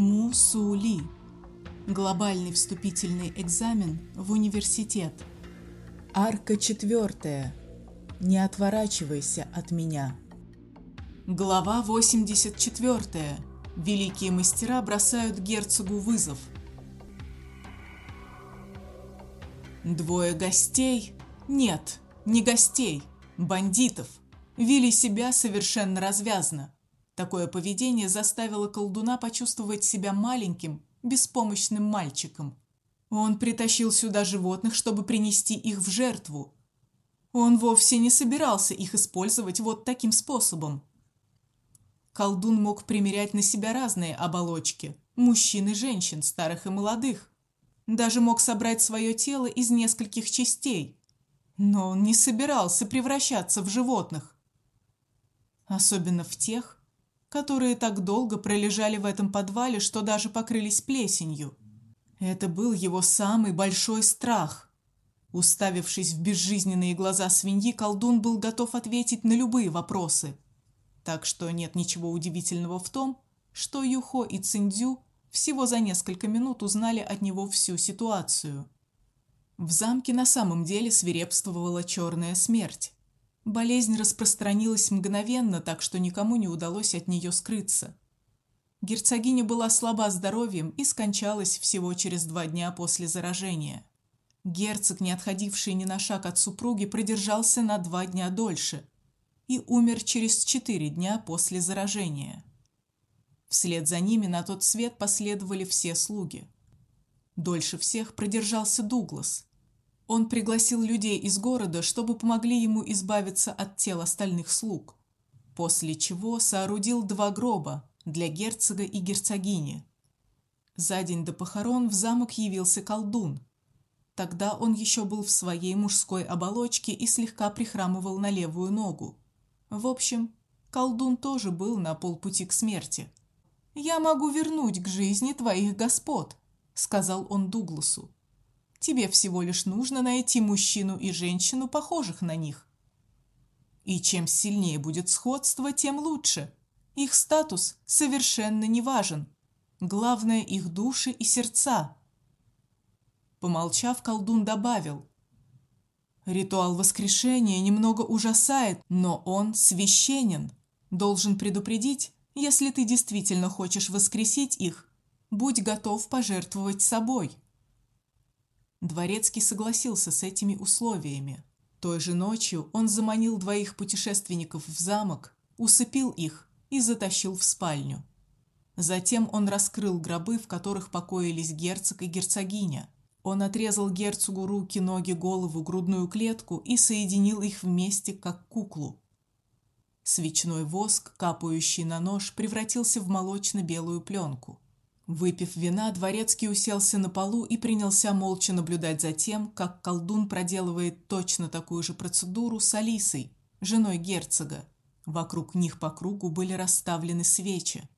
Мусули. Глобальный вступительный экзамен в университет. Арка четвертая. Не отворачивайся от меня. Глава 84. Великие мастера бросают герцогу вызов. Двое гостей? Нет, не гостей, бандитов. Вели себя совершенно развязно. Такое поведение заставило колдуна почувствовать себя маленьким, беспомощным мальчиком. Он притащил сюда животных, чтобы принести их в жертву. Он вовсе не собирался их использовать вот таким способом. Колдун мог примерять на себя разные оболочки: мужчин и женщин, старых и молодых. Даже мог собрать свое тело из нескольких частей. Но он не собирался превращаться в животных. Особенно в тех, которые так долго пролежали в этом подвале, что даже покрылись плесенью. Это был его самый большой страх. Уставившись в безжизненные глаза свиньи, колдун был готов ответить на любые вопросы. Так что нет ничего удивительного в том, что Юхо и Циндзю всего за несколько минут узнали от него всю ситуацию. В замке на самом деле свирепствовала черная смерть. Болезнь распространилась мгновенно, так что никому не удалось от нее скрыться. Герцогиня была слаба здоровьем и скончалась всего через два дня после заражения. Герцог, не отходивший ни на шаг от супруги, продержался на два дня дольше и умер через четыре дня после заражения. Вслед за ними на тот свет последовали все слуги. Дольше всех продержался Дуглас. Он пригласил людей из города, чтобы помогли ему избавиться от тел остальных слуг, после чего соорудил два гроба для герцога и герцогини. За день до похорон в замок явился колдун. Тогда он еще был в своей мужской оболочке и слегка прихрамывал на левую ногу. В общем, колдун тоже был на полпути к смерти. Я могу вернуть к жизни твоих господ, сказал он Дугласу. Тебе всего лишь нужно найти мужчину и женщину, похожих на них. И чем сильнее будет сходство, тем лучше. Их статус совершенно не важен. Главное их души и сердца. Помолчав, колдун добавил: Ритуал воскрешения немного ужасает, но он священен. Должен предупредить, если ты действительно хочешь воскресить их, будь готов пожертвовать собой. Дворецкий согласился с этими условиями. Той же ночью он заманил двоих путешественников в замок, усыпил их и затащил в спальню. Затем он раскрыл гробы, в которых покоились герцог и герцогиня. Он отрезал герцогу руки, ноги, голову, грудную клетку и соединил их вместе, как куклу. Свечной воск, капающий на нож, превратился в молочно-белую пленку. Выпив вина, дворецкий уселся на полу и принялся молча наблюдать за тем, как колдун проделывает точно такую же процедуру с Алисой, женой герцога. Вокруг них по кругу были расставлены свечи.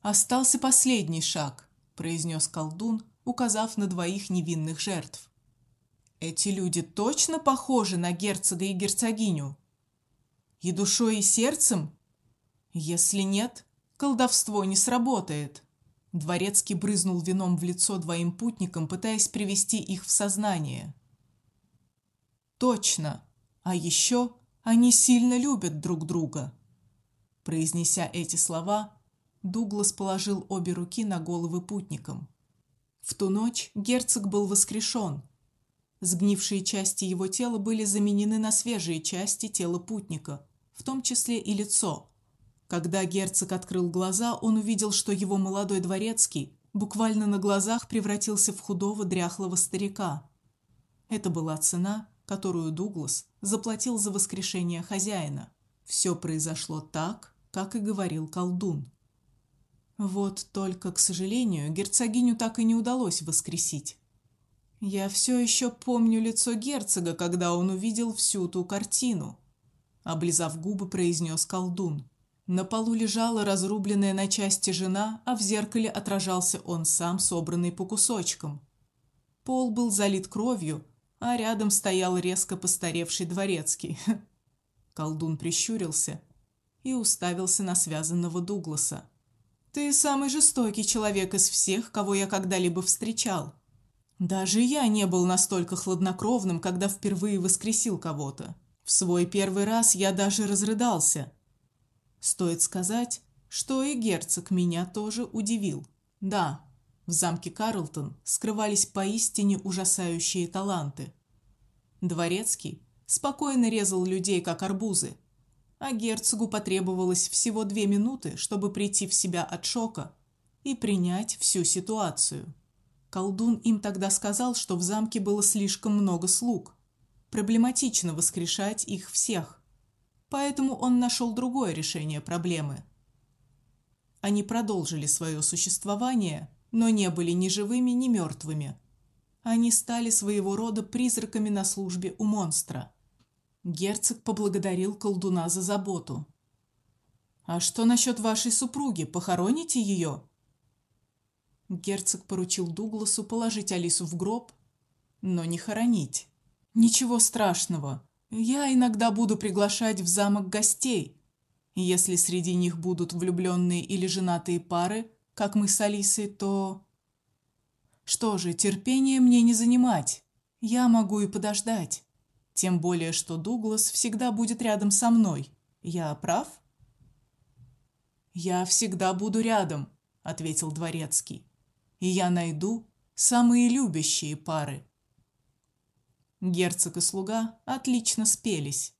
Остался последний шаг, произнес колдун, указав на двоих невинных жертв. Эти люди точно похожи на герцога и герцогиню. И душой, и сердцем? Если нет, колдовство не сработает. Дворецкий брызнул вином в лицо двоим путникам, пытаясь привести их в сознание. Точно. А еще они сильно любят друг друга. Произнеся эти слова, Дуглас положил обе руки на головы путникам. В ту ночь герцог был воскрешен. Сгнившие части его тела были заменены на свежие части тела путника, в том числе и лицо. Когда герцог открыл глаза, он увидел, что его молодой дворецкий буквально на глазах превратился в худого дряхлого старика. Это была цена, которую Дуглас заплатил за воскрешение хозяина. Все произошло так, как и говорил колдун. Вот только, к сожалению, герцогиню так и не удалось воскресить. Я все еще помню лицо герцога, когда он увидел всю ту картину, облизав губы, произнес колдун. На полу лежала разрубленная на части жена, а в зеркале отражался он сам, собранный по кусочкам. Пол был залит кровью, а рядом стоял резко постаревший дворецкий. Колдун прищурился и уставился на связанного Дугласа. Ты самый жестокий человек из всех, кого я когда-либо встречал. Даже я не был настолько хладнокровным, когда впервые воскресил кого-то. В свой первый раз я даже разрыдался. Стоит сказать, что и герцог меня тоже удивил. Да, в замке Карлтон скрывались поистине ужасающие таланты. Дворецкий спокойно резал людей как арбузы, а герцогу потребовалось всего две минуты, чтобы прийти в себя от шока и принять всю ситуацию. Колдун им тогда сказал, что в замке было слишком много слуг. Проблематично воскрешать их всех. Поэтому он нашел другое решение проблемы. Они продолжили свое существование, но не были ни живыми, ни мертвыми. Они стали своего рода призраками на службе у монстра. Герцог поблагодарил колдуна за заботу. А что насчет вашей супруги? Похороните ее?» Герцог поручил Дугласу положить Алису в гроб, но не хоронить. Ничего страшного. Я иногда буду приглашать в замок гостей. Если среди них будут влюбленные или женатые пары, как мы с Алисой, то Что же, терпение мне не занимать. Я могу и подождать. Тем более, что Дуглас всегда будет рядом со мной. Я прав? Я всегда буду рядом, ответил дворецкий. И я найду самые любящие пары. Герцог и слуга отлично спелись.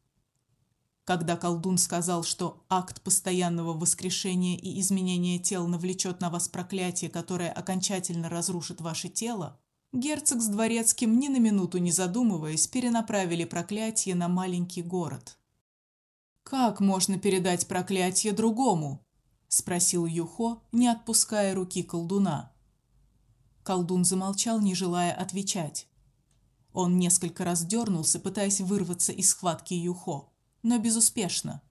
Когда колдун сказал, что акт постоянного воскрешения и изменения тел навлечет на вас проклятие, которое окончательно разрушит ваше тело, Герцог с дворецким ни на минуту не задумываясь перенаправили проклятие на маленький город. Как можно передать проклятие другому? спросил Юхо, не отпуская руки колдуна. Колдун замолчал, не желая отвечать. Он несколько раз дернулся, пытаясь вырваться из схватки Юхо, но безуспешно.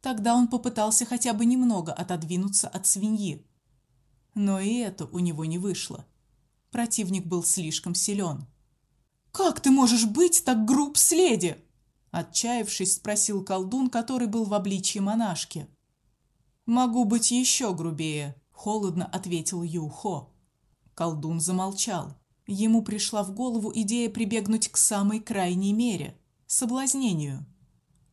Тогда он попытался хотя бы немного отодвинуться от свиньи, но и это у него не вышло. Противник был слишком силен. Как ты можешь быть так груб с леди? отчаявшись, спросил колдун, который был в обличье монашки. Могу быть еще грубее, холодно ответил Юхо. Колдун замолчал. Ему пришла в голову идея прибегнуть к самой крайней мере соблазнению.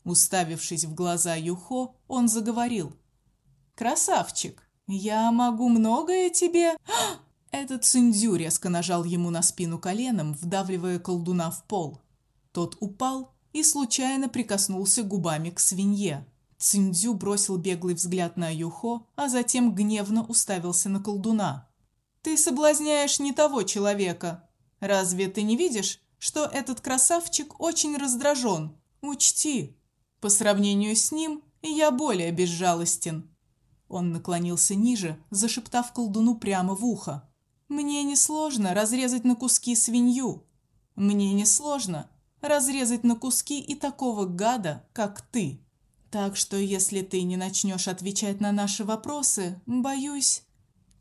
Уставившись в глаза Юхо, он заговорил: "Красавчик, я могу многое тебе этот Циндзю резко нажал ему на спину коленом, вдавливая колдуна в пол. Тот упал и случайно прикоснулся губами к свинье. Циндзю бросил беглый взгляд на Юхо, а затем гневно уставился на колдуна. Ты соблазняешь не того человека. Разве ты не видишь, что этот красавчик очень раздражен? Учти, по сравнению с ним я более безжалостен. Он наклонился ниже, зашептав колдуну прямо в ухо. Мне несложно разрезать на куски свинью. Мне несложно разрезать на куски и такого гада, как ты. Так что если ты не начнешь отвечать на наши вопросы, боюсь,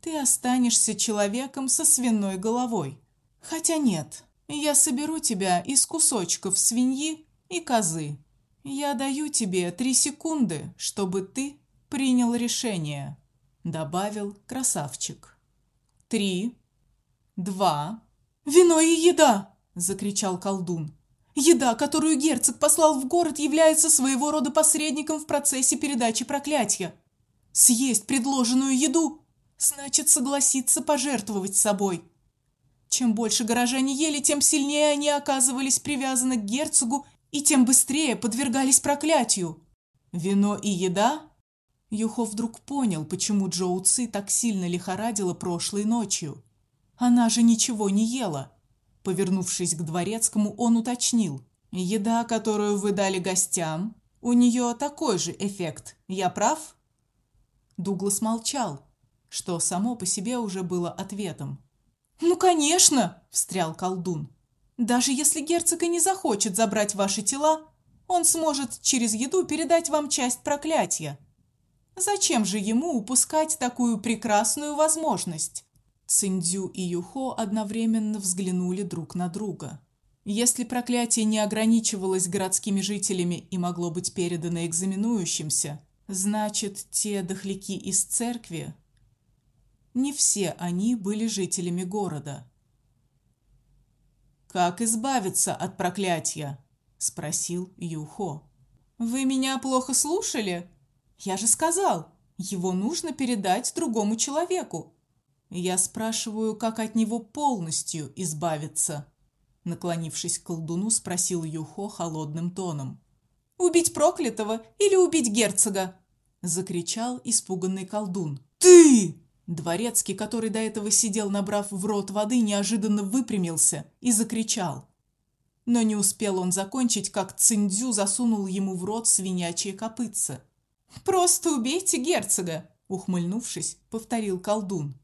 ты останешься человеком со свиной головой. Хотя нет, я соберу тебя из кусочков свиньи и козы. Я даю тебе три секунды, чтобы ты принял решение, добавил красавчик. Три, два. Вино и еда, закричал колдун. Еда, которую герцог послал в город, является своего рода посредником в процессе передачи проклятия. Съесть предложенную еду значит согласиться пожертвовать собой. Чем больше горожане ели, тем сильнее они оказывались привязаны к герцогу и тем быстрее подвергались проклятию. Вино и еда Юхо вдруг понял, почему Джоу Ци так сильно лихорадила прошлой ночью. Она же ничего не ела. Повернувшись к дворецкому, он уточнил: "Еда, которую вы дали гостям, у нее такой же эффект. Я прав?" Дуглас молчал, что само по себе уже было ответом. "Ну, конечно", встрял колдун. "Даже если герцог и не захочет забрать ваши тела, он сможет через еду передать вам часть проклятия. Зачем же ему упускать такую прекрасную возможность? Циндзю и Юхо одновременно взглянули друг на друга. Если проклятие не ограничивалось городскими жителями и могло быть передано экзаменующимся, Значит, те дохляки из церкви не все они были жителями города. Как избавиться от проклятия? спросил Юхо. Вы меня плохо слушали? Я же сказал, его нужно передать другому человеку. Я спрашиваю, как от него полностью избавиться. Наклонившись к колдуну, спросил Юхо холодным тоном. Убить проклятого или убить герцога? закричал испуганный колдун. Ты! Дворецкий, который до этого сидел, набрав в рот воды, неожиданно выпрямился и закричал. Но не успел он закончить, как Циндзю засунул ему в рот свинячье копытце. Просто убейте герцога, ухмыльнувшись, повторил колдун.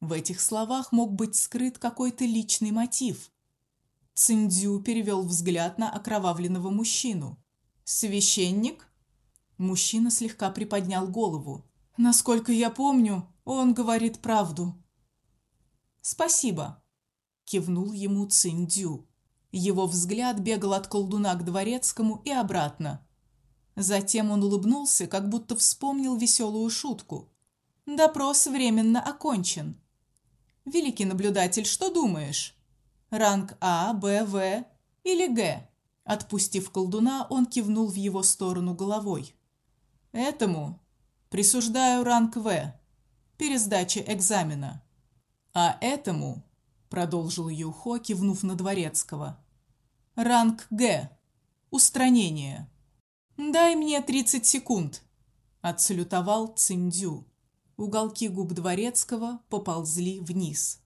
В этих словах мог быть скрыт какой-то личный мотив. Циндзю перевел взгляд на окровавленного мужчину. Священник? Мужчина слегка приподнял голову. Насколько я помню, он говорит правду. Спасибо, кивнул ему Циндю. Его взгляд бегал от колдуна к дворецкому и обратно. Затем он улыбнулся, как будто вспомнил веселую шутку. Допрос временно окончен. Великий наблюдатель, что думаешь? Ранг А, Б, В или Г? Отпустив колдуна, он кивнул в его сторону головой. Этому присуждаю ранг В пересдача экзамена. А этому, продолжил Юхо, кивнув на дворецкого, ранг Г устранение. Дай мне тридцать секунд, отсалютовал Циндю. Уголки губ дворецкого поползли вниз.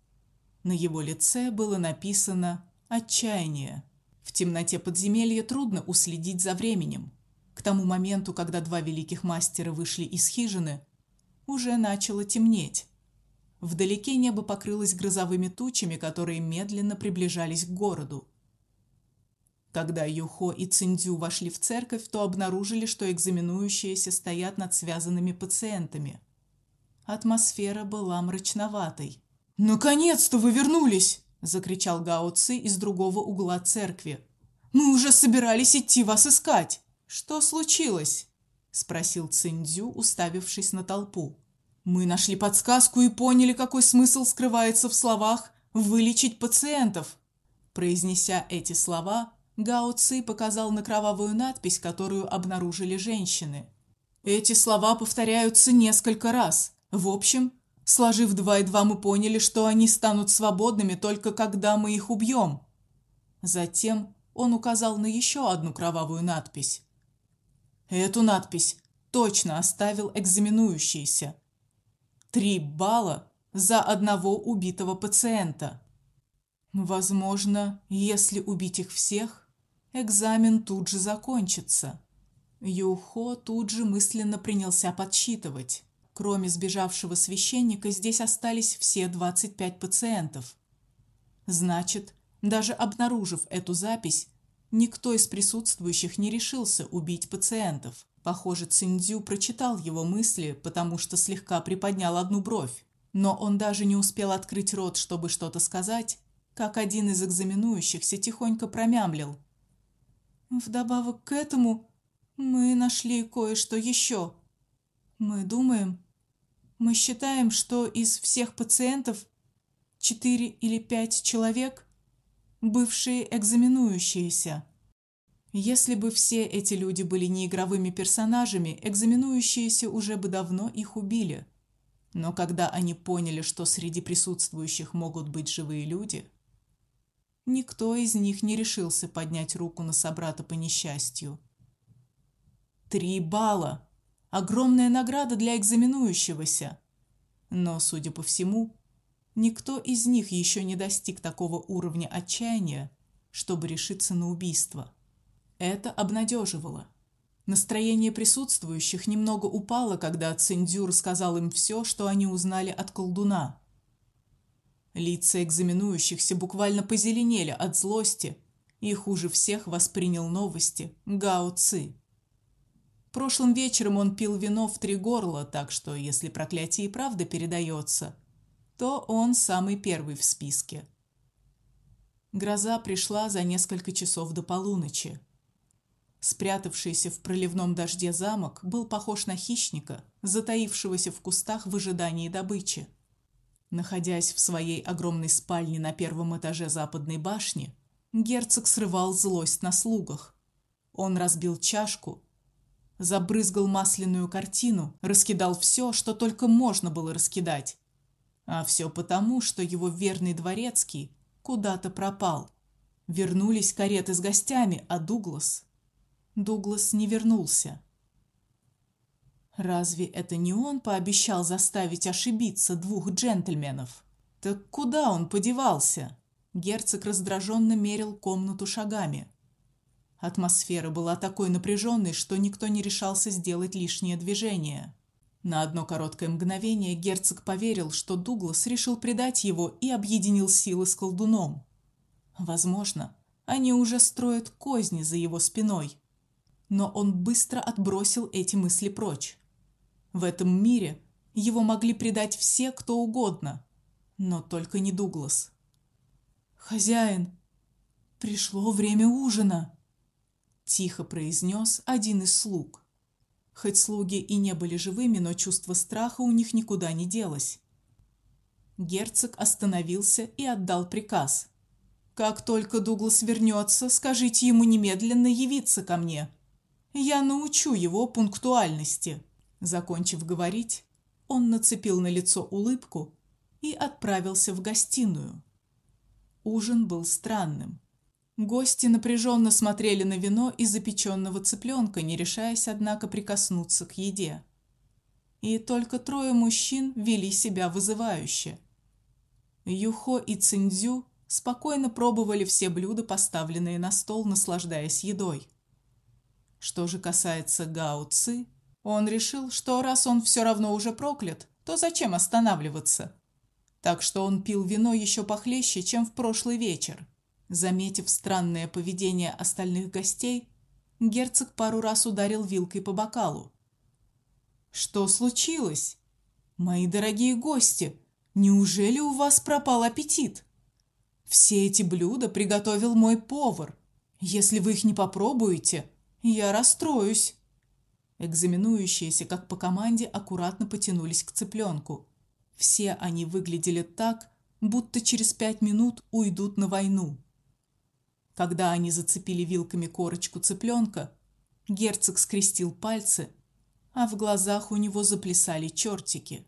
На его лице было написано отчаяние. В темноте подземелья трудно уследить за временем. К тому моменту, когда два великих мастера вышли из хижины, уже начало темнеть. Вдалеке небо покрылось грозовыми тучами, которые медленно приближались к городу. Когда Юхо и Циндзю вошли в церковь, то обнаружили, что экзаменующиеся стоят над связанными пациентами. Атмосфера была мрачноватой. "Наконец-то вы вернулись!" закричал Гао Ци из другого угла церкви. "Мы уже собирались идти вас искать. Что случилось?" Спросил Циндзю, уставившись на толпу. Мы нашли подсказку и поняли, какой смысл скрывается в словах вылечить пациентов. Произнеся эти слова, Гао Ци показал на кровавую надпись, которую обнаружили женщины. Эти слова повторяются несколько раз. В общем, сложив два и два, мы поняли, что они станут свободными только когда мы их убьем. Затем он указал на еще одну кровавую надпись. Эту надпись точно оставил экзаменующийся. Три балла за одного убитого пациента. Возможно, если убить их всех, экзамен тут же закончится. Юхо тут же мысленно принялся подсчитывать. Кроме сбежавшего священника, здесь остались все 25 пациентов. Значит, даже обнаружив эту запись, никто из присутствующих не решился убить пациентов. Похоже, Циндзю прочитал его мысли, потому что слегка приподнял одну бровь. Но он даже не успел открыть рот, чтобы что-то сказать, как один из экзаменующихся тихонько промямлил: "Вдобавок к этому мы нашли кое-что еще. Мы думаем, мы считаем, что из всех пациентов четыре или пять человек бывшие экзаменующиеся. Если бы все эти люди были не игровыми персонажами, экзаменующиеся уже бы давно их убили. Но когда они поняли, что среди присутствующих могут быть живые люди, никто из них не решился поднять руку на собрата по несчастью. Три балла. Огромная награда для экзаменующегося. Но, судя по всему, никто из них еще не достиг такого уровня отчаяния, чтобы решиться на убийство. Это обнадеживало. Настроение присутствующих немного упало, когда Циндзю рассказал им все, что они узнали от колдуна. Лица экзаменующихся буквально позеленели от злости, и хуже всех воспринял новости Гао Ци. Прошлым вечером он пил вино в три горла, так что если проклятие и правда передается, то он самый первый в списке. Гроза пришла за несколько часов до полуночи. Спрятавшийся в проливном дожде замок был похож на хищника, затаившегося в кустах в ожидании добычи. Находясь в своей огромной спальне на первом этаже западной башни, герцог срывал злость на слугах. Он разбил чашку, забрызгал масляную картину, раскидал все, что только можно было раскидать. А все потому, что его верный дворецкий куда-то пропал. Вернулись кареты с гостями, а Дуглас Дуглас не вернулся. Разве это не он пообещал заставить ошибиться двух джентльменов? Так куда он подевался? Герцог раздраженно мерил комнату шагами. Атмосфера была такой напряженной, что никто не решался сделать лишнее движение. На одно короткое мгновение герцог поверил, что Дуглас решил предать его и объединил силы с колдуном. Возможно, они уже строят козни за его спиной но он быстро отбросил эти мысли прочь. В этом мире его могли предать все, кто угодно, но только не Дуглас. Хозяин, пришло время ужина, тихо произнес один из слуг. Хоть слуги и не были живыми, но чувство страха у них никуда не делось. Герцог остановился и отдал приказ. Как только Дуглас вернется, скажите ему немедленно явиться ко мне. Я научу его пунктуальности. Закончив говорить, он нацепил на лицо улыбку и отправился в гостиную. Ужин был странным. Гости напряженно смотрели на вино и запеченного цыпленка, не решаясь однако прикоснуться к еде. И только трое мужчин вели себя вызывающе. Юхо и Циндзю спокойно пробовали все блюда, поставленные на стол, наслаждаясь едой. Что же касается Гао Ци, он решил, что раз он все равно уже проклят, то зачем останавливаться? Так что он пил вино еще похлеще, чем в прошлый вечер. Заметив странное поведение остальных гостей, герцог пару раз ударил вилкой по бокалу. Что случилось? Мои дорогие гости, неужели у вас пропал аппетит? Все эти блюда приготовил мой повар. Если вы их не попробуете, я расстроюсь. Экзаменующиеся, как по команде, аккуратно потянулись к цыпленку. Все они выглядели так, будто через пять минут уйдут на войну. Когда они зацепили вилками корочку цыпленка, герцог скрестил пальцы, а в глазах у него заплясали чертики.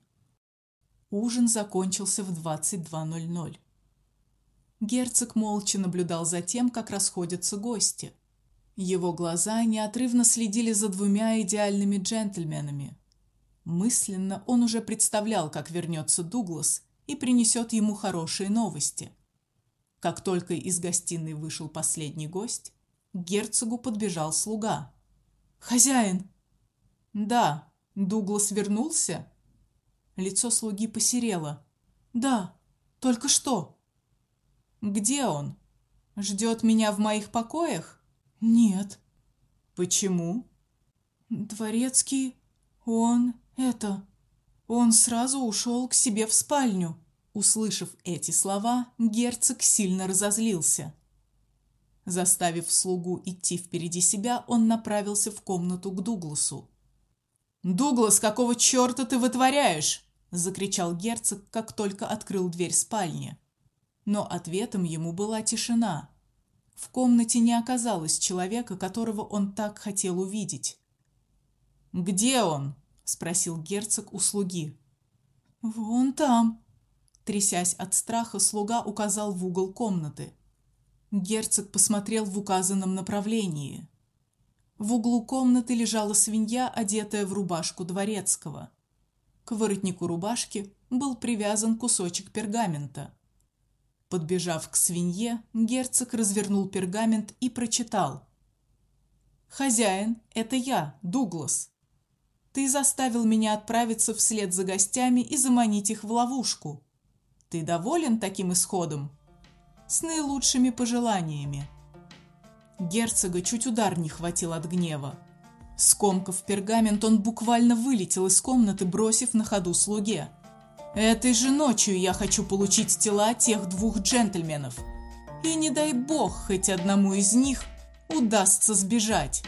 Ужин закончился в 22:00. Герцог молча наблюдал за тем, как расходятся гости. Его глаза неотрывно следили за двумя идеальными джентльменами. Мысленно он уже представлял, как вернется Дуглас и принесет ему хорошие новости. Как только из гостиной вышел последний гость, к герцогу подбежал слуга. Хозяин. Да, Дуглас вернулся. Лицо слуги посерело. Да, только что. Где он? Ждет меня в моих покоях? Нет. Почему? Дворецкий, он это, он сразу ушел к себе в спальню. Услышав эти слова, герцог сильно разозлился. Заставив слугу идти впереди себя, он направился в комнату к Дугласу. "Дуглас, какого чёрта ты вытворяешь?" закричал герцог, как только открыл дверь спальни. Но ответом ему была тишина. В комнате не оказалось человека, которого он так хотел увидеть. "Где он?" спросил герцог у слуги. "Вон там", трясясь от страха, слуга указал в угол комнаты. Герцог посмотрел в указанном направлении. В углу комнаты лежала свинья, одетая в рубашку дворецкого. К воротнику рубашки был привязан кусочек пергамента. Подбежав к свинье, герцог развернул пергамент и прочитал: Хозяин, это я, Дуглас. Ты заставил меня отправиться вслед за гостями и заманить их в ловушку. Ты доволен таким исходом? С наилучшими пожеланиями. Герцога чуть удар не хватил от гнева. Скомкав пергамент, он буквально вылетел из комнаты, бросив на ходу слуге: Этой же ночью я хочу получить тела тех двух джентльменов. И не дай бог хоть одному из них удастся сбежать.